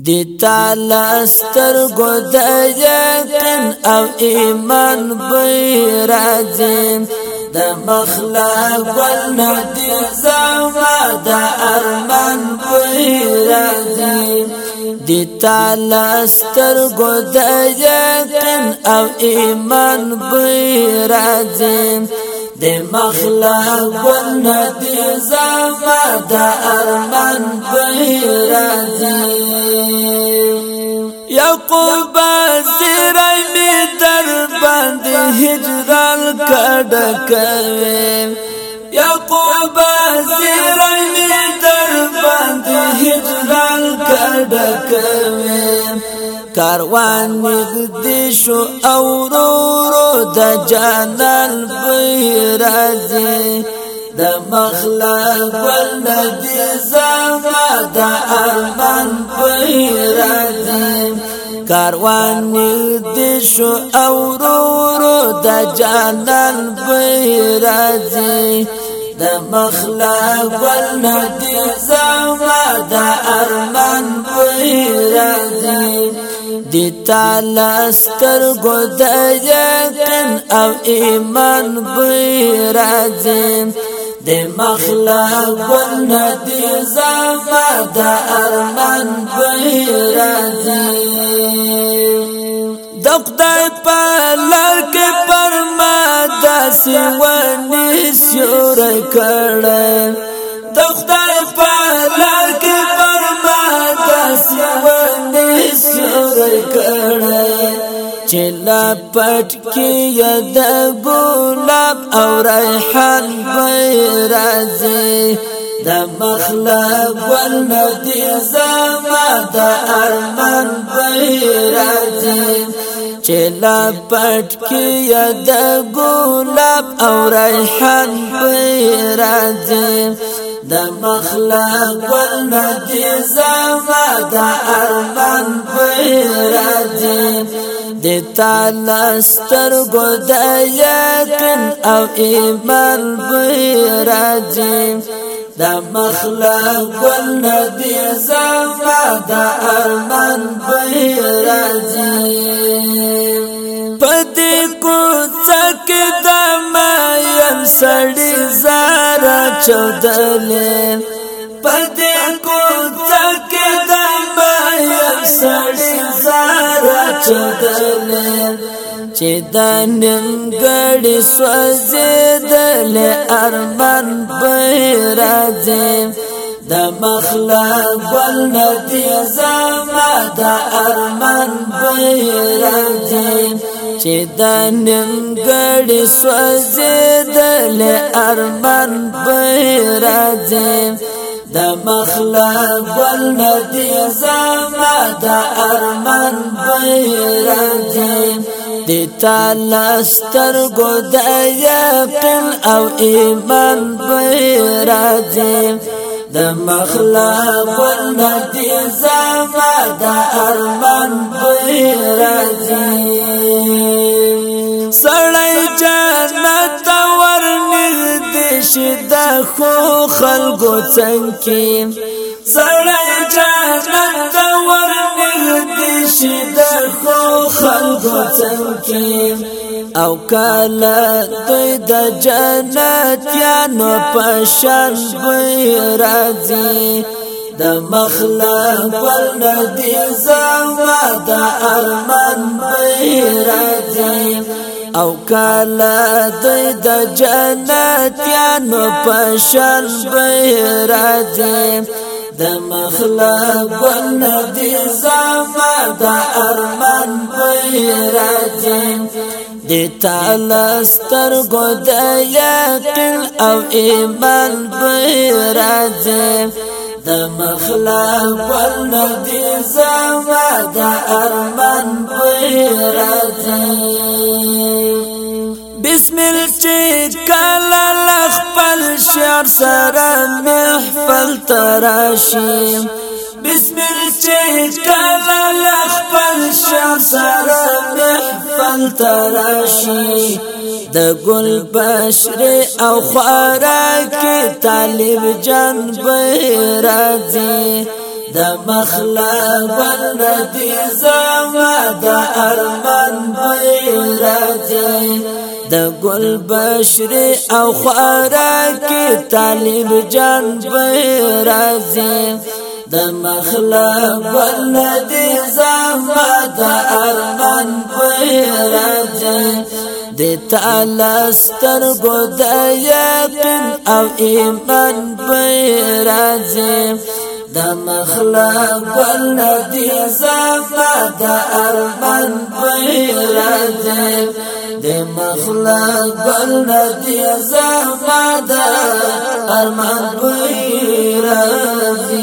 دي لستر گو قد یقین او ايمان بيرازين رازیم دا مخلا گل ندی ارمان بيرازين دي دیتا لستر قد دا او ايمان بيرازين رازیم د مخلا ونه دی زما د ارمان بهرا دی یعقوب زیرای می در باندې هجران کډ کوي یعقوب زیرای می در باندې هجران کډ کوي کاروان نږدې شو او ورو د جانان بیرازي د مخلل بل ندی زما د ارمان بیرازي کاروان نږدې شو او ورو د جانان بیرازي د مخلق ول ندی زما د ارمان بیرازي دی تالستر گد یقین او ایمان بی رازیم دی مخلق و ندی زما دا ارمان بی رازیم دقدای پا لرکی پر ما دا سیوانی سیور کرده دقدای ورکړه چلا پټ کې د ګلاب او ریحان بیرازي د مخلب ولدي زما د ارمان بیرازي چلا پټ کې د ګلاب او ریحان بیرازي د مخلق ول ندی زما د ارمان پیرادی د تالستر ګد یقین او ایمان پیرادی د مخلق ول ندی زما د ارمان پیرادی پدې کو څکه د ما یم سړی زما چودلې پدې کو تکې د مې سړې زارا چودلې چې د ننګړې سوځېدل ارمان به راځي د مخلق بل ندی زما د ارمان بیرته چې د نیمګړې سوځېدل ارمان به راځي د مخلا بل ندی زما د ارمان به راځي د تعالی سترګو د یقین او ایمان به راځي د مخلاب ندی زما د ارمان به راځي سړی جنت ور نږدې شي د خو خلکو څنګه سړی جنت ور نږدې شي د خو خلکو څنګه او کله دوی د جنت یا نو پشان وي راځي د مخلق پر ندی زما د ارمان پیرا دی او کلا دوی د جنت یانو پشل بیرځي د مخلب ګل دی زما د ارمان بیرځي د تالستر ګو د یقین او ایمان بیرځي د مخلب ول دی زما د ارمان پیرځي اسمل چې کله خپل شعر سره محفل تراشي بسمل چې کله خپل شعر سره محفل تراشي د ګل بشر او کې طالب جان به راځي د مخلا بند دي زما د به راځي د ګل بشر او خوارا کې طالب جان به راځي د مخلب ولدي زمد ارمان پیرج د تعالستر ګد یقین او ایمان پیرج د مخلب ولدي زمد ارمان پیرج د مخلق بل ندی عذاب دا ارمان وی راځي